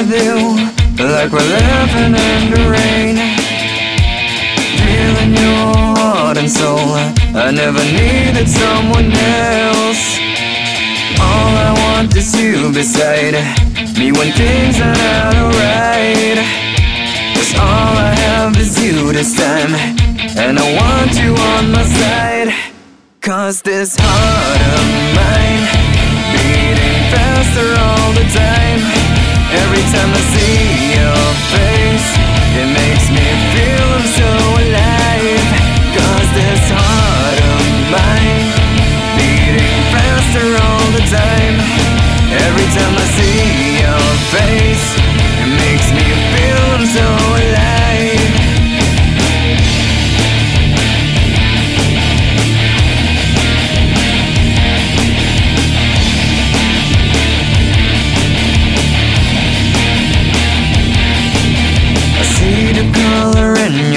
with you like we're living in the rain. Feeling your heart and soul. I never needed someone else. All I want is you beside me when things are not alright. Cause all I have is you this time. And I want you on my side. Cause this heart of mine beating faster. Every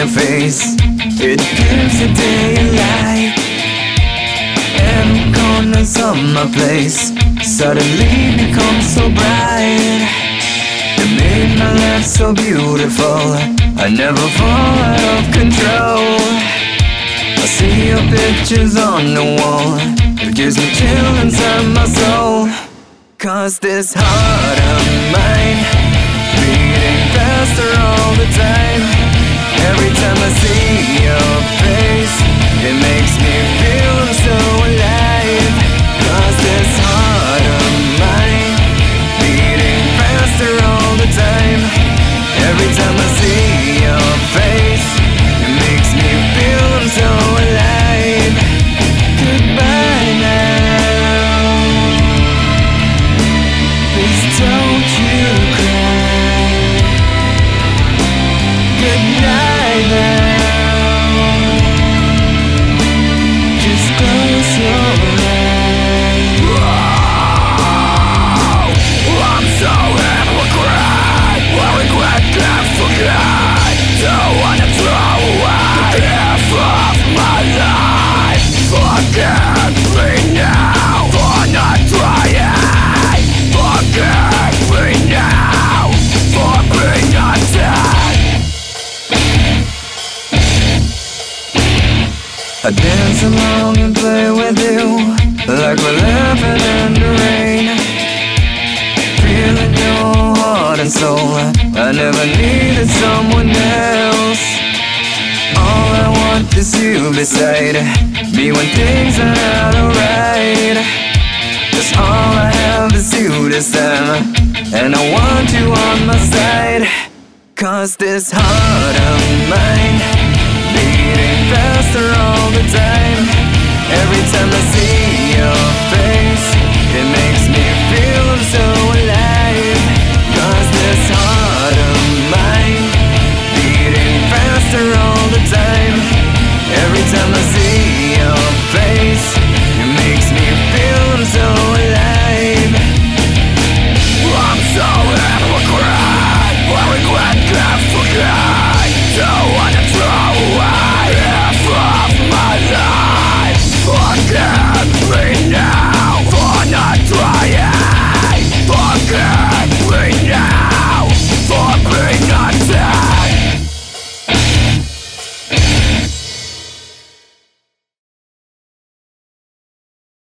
your face. It gives a day a light. And corners of my place suddenly become so bright. You made my life so beautiful. I never fall out of control. I see your pictures on the wall. It gives me chill inside my soul. Cause this heart of mine beating faster all the time. Every time I see your I dance along and play with you Like we're laughing in the rain. Feeling your heart and soul. I never needed someone else. All I want is you beside me when things are not alright. Cause all I have is you this time And I want you on my side. Cause this heart of mine beating all the time.